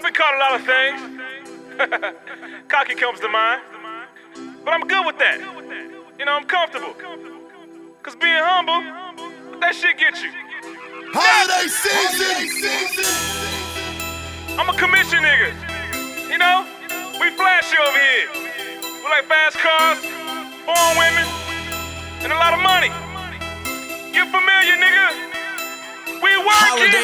I've been caught a lot of things. Cocky comes to mind. But I'm good with that. You know, I'm comfortable. Cause being humble, that shit get you? Holiday season! I'm a commission nigga. You know, we flashy over here. We like fast cars, foreign women, and a lot of money.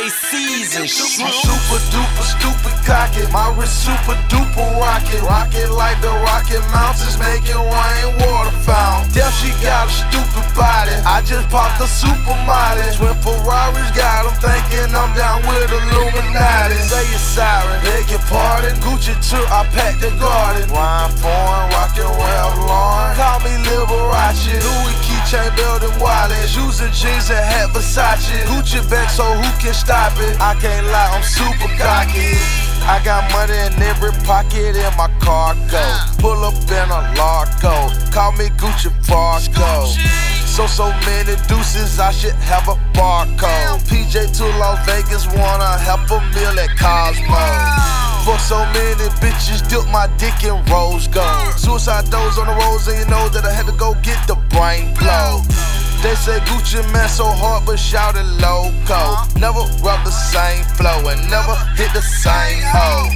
Super, super duper stupid cocky. My wrist super duper rocket. Rocket like the Rocky Mountains, making rain water fountain. Damn, she got a stupid body. I just popped a super mighty. Twin Ferraris got them thinking I'm down with Illuminati. Say you're sorry, beg your pardon. Gucci too, I packed the garden. Wine foreign, rockin' Ralph Lauren. Call me Liberace. Louis keychain building wallets. Using jeans and hat Versace. Gucci back so who can stop it? I can't lie, I'm super cocky. I got money in every pocket in my cargo. Pull up in a Largo. Call me Gucci Fargo. So, so many deuces, I should have a barcode. PJ to Las Vegas, wanna help a meal at Cosmo. For so many bitches, dip my dick in rose gold. Suicide doors on the roads, and you know that I had to go get the brain blow. They say Gucci Mane so hard, but shout it loco. Never rub the same flow and never hit the same hoe.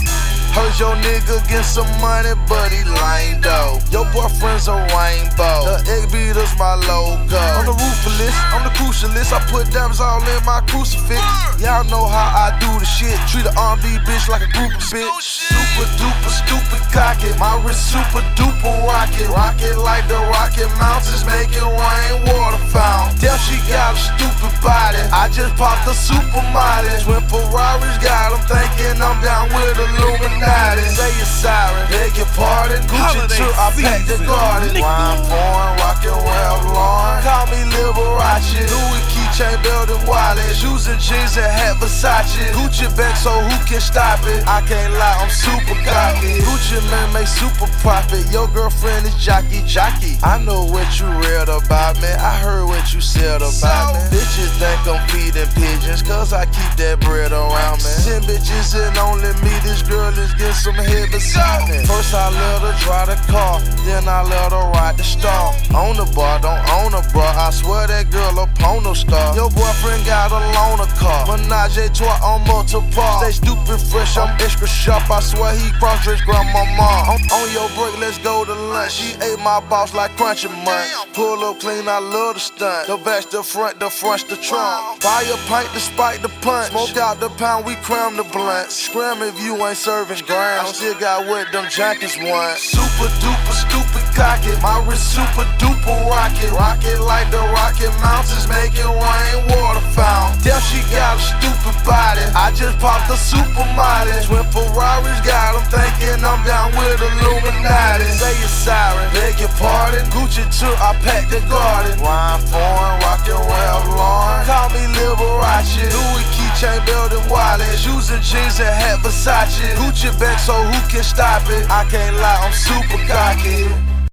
Heard your nigga get some money, but he lame though. Your boyfriend's a rainbow. The egg beater's my logo. On the ruthless, on the crucialist, I put diamonds all in my crucifix. Y'all know how I do the shit. Treat a R&B bitch like a group of bitch. Super duper stupid cocky. My wrist super duper rocket. Rocket like the Rocky Mountains, making rain water fountain. Damn, she got a stupid body. I just popped a super mighty. Twin Ferraris got them thinking I'm down with Illuminati. Say you're sorry, beg your pardon. Gucci Holiday took, I packed the garden. Wine foreign, Louis keychain building wallets. Using jeans and hat Versace. Gucci back, so who can stop it? I can't lie, I'm super cocky. Gucci Mane make super profit. Your girlfriend is jockey jockey. I know what you read about me. I heard what you said about me. Bitches think I'm feeding pigeons, cause I keep that bread around me. Ten bitches and only me. This girl is getting some head beside me. First I let her drive the car, then I let her ride the star. On the bar, don't own a bra. I swear that girl a porno star. Your boyfriend got a loaner car. Menage a trois on multiple. Stay stupid fresh, I'm extra sharp. I swear he cross dress grandma mom. On, on your break, let's go to lunch. She ate my boss like crunchy munch. Pull up clean, I love the stunt. The back's the front, the front's the trunk. Buy a pint despite the punch. Smoke out the pound, we cram the blunt. Scram if you ain't serving grams. Still got what them jackets want. Super duper stupid cocky. My wrist super duper rocket. Rocket like the Rocky Mountains, making rain water fountain. Damn, she got a stupid body. I just popped a super mighty. Twin Ferraris got them thinking I'm down with Illuminati. Say you're sorry, beg your pardon. Gucci took, I packed the garden. Wine foreign, rockin' Lauren. Call me Liberace. Louis keychain building wallets. Using jeans and hat Versace. Gucci back, so who can stop it? I can't lie, I'm super cocky.